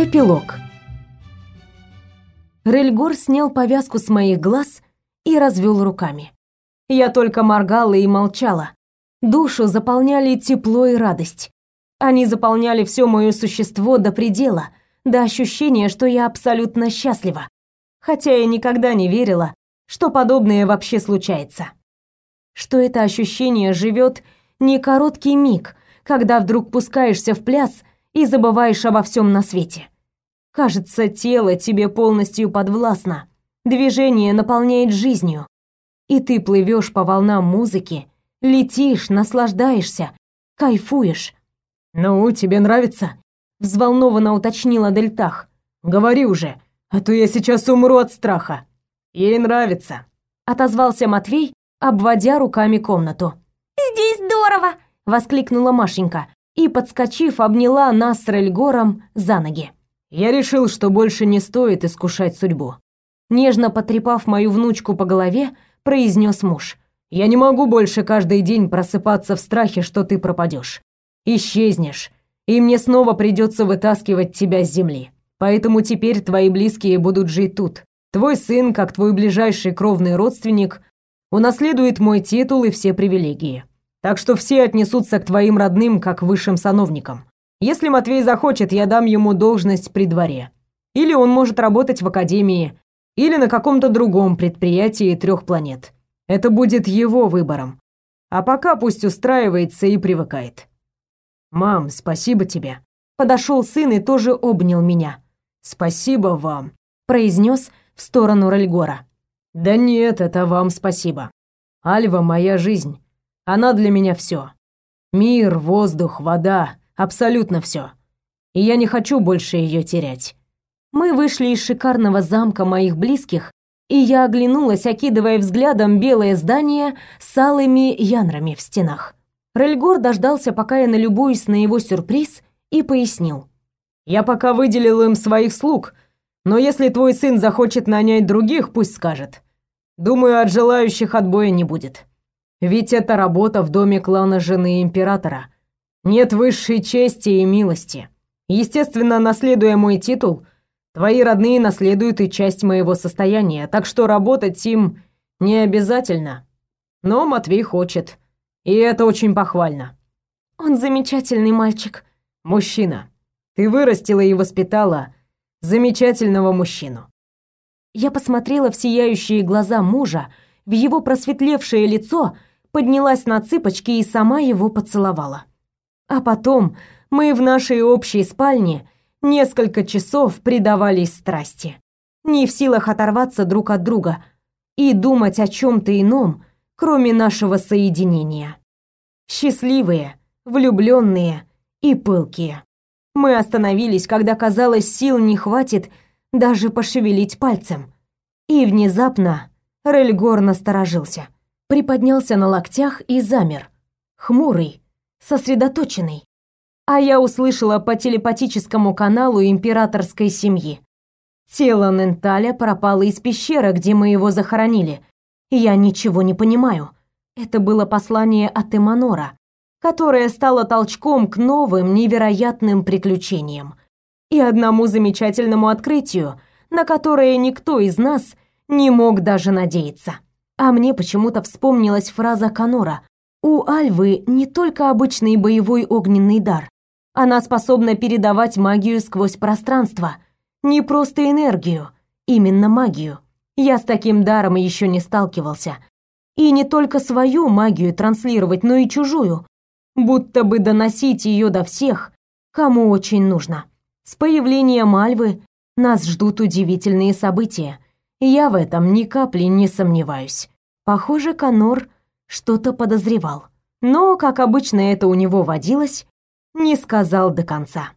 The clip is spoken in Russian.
Эпилог. Рельгор снял повязку с моих глаз и развел руками. Я только моргала и молчала. Душу заполняли тепло и радость. Они заполняли все мое существо до предела, до ощущения, что я абсолютно счастлива. Хотя я никогда не верила, что подобное вообще случается. Что это ощущение живет не короткий миг, когда вдруг пускаешься в пляс и забываешь обо всем на свете. Кажется, тело тебе полностью подвластно, движение наполняет жизнью, и ты плывешь по волнам музыки, летишь, наслаждаешься, кайфуешь. «Ну, тебе нравится?» — взволнованно уточнила Дельтах. «Говори уже, а то я сейчас умру от страха». «Ей нравится», — отозвался Матвей, обводя руками комнату. «Здесь здорово!» — воскликнула Машенька и, подскочив, обняла нас с Рельгором за ноги. «Я решил, что больше не стоит искушать судьбу». Нежно потрепав мою внучку по голове, произнес муж. «Я не могу больше каждый день просыпаться в страхе, что ты пропадешь. Исчезнешь, и мне снова придется вытаскивать тебя с земли. Поэтому теперь твои близкие будут жить тут. Твой сын, как твой ближайший кровный родственник, унаследует мой титул и все привилегии. Так что все отнесутся к твоим родным как высшим сановникам. Если Матвей захочет, я дам ему должность при дворе. Или он может работать в академии, или на каком-то другом предприятии трех планет. Это будет его выбором. А пока пусть устраивается и привыкает. Мам, спасибо тебе. Подошел сын и тоже обнял меня. Спасибо вам, произнес в сторону Рельгора. Да нет, это вам спасибо. Альва моя жизнь. Она для меня все. Мир, воздух, вода, абсолютно все. И я не хочу больше ее терять. Мы вышли из шикарного замка моих близких, и я оглянулась, окидывая взглядом белое здание с алыми янрами в стенах. Рельгор дождался, пока я налюбуюсь на его сюрприз, и пояснил. «Я пока выделил им своих слуг, но если твой сын захочет нанять других, пусть скажет. Думаю, от желающих отбоя не будет. Ведь это работа в доме клана жены императора. Нет высшей чести и милости. Естественно, наследуя мой титул, твои родные наследуют и часть моего состояния, так что работать им не обязательно. Но Матвей хочет, и это очень похвально. Он замечательный мальчик. Мужчина. Ты вырастила и воспитала замечательного мужчину. Я посмотрела в сияющие глаза мужа, в его просветлевшее лицо — поднялась на цыпочки и сама его поцеловала. А потом мы в нашей общей спальне несколько часов предавались страсти, не в силах оторваться друг от друга и думать о чем то ином, кроме нашего соединения. Счастливые, влюбленные и пылкие. Мы остановились, когда казалось, сил не хватит даже пошевелить пальцем. И внезапно Рельгор насторожился приподнялся на локтях и замер, хмурый, сосредоточенный. А я услышала по телепатическому каналу императорской семьи. Тело Ненталя пропало из пещеры, где мы его захоронили. Я ничего не понимаю. Это было послание от Эманора, которое стало толчком к новым невероятным приключениям и одному замечательному открытию, на которое никто из нас не мог даже надеяться. А мне почему-то вспомнилась фраза Канора. У Альвы не только обычный боевой огненный дар. Она способна передавать магию сквозь пространство. Не просто энергию, именно магию. Я с таким даром еще не сталкивался. И не только свою магию транслировать, но и чужую. Будто бы доносить ее до всех, кому очень нужно. С появлением Альвы нас ждут удивительные события. Я в этом ни капли не сомневаюсь. Похоже, Канор что-то подозревал. Но, как обычно это у него водилось, не сказал до конца.